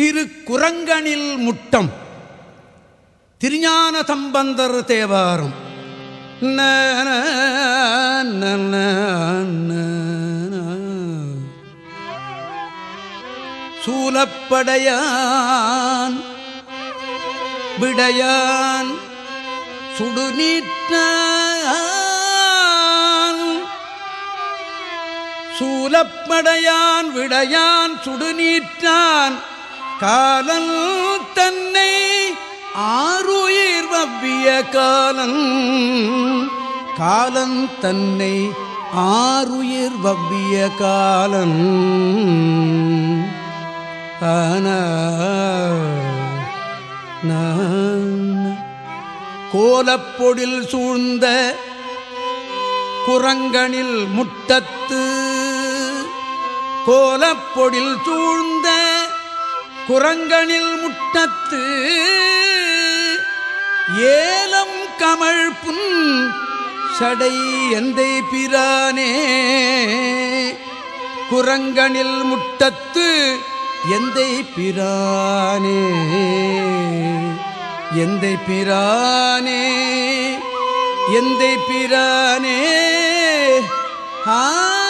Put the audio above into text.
திருக்குரங்கனில் முட்டம். திருஞான சம்பந்தர் தேவாரம். சூலப்படையான் விடையான் சுடுநீற்றான். சூலப்படையான் விடையான் சுடுநீற்றான். காலன் தன்னை ஆறுயிர் வவ்விய காலன். காலன் தன்னை ஆறுயிர் வவ்விய காலன். ஆன கோலப்பொடில் சூழ்ந்த குரங்கனில் முட்டத்து. கோலப்பொடில் சூழ்ந்த குரங்கனில் முட்டத்து ஏலம் கமழ் புன் சடை எந்தை பிரானே. குரங்கனில் முட்டத்து எந்தை பிரானே. எந்தை பிரானே எந்தை பிரானே. ஆ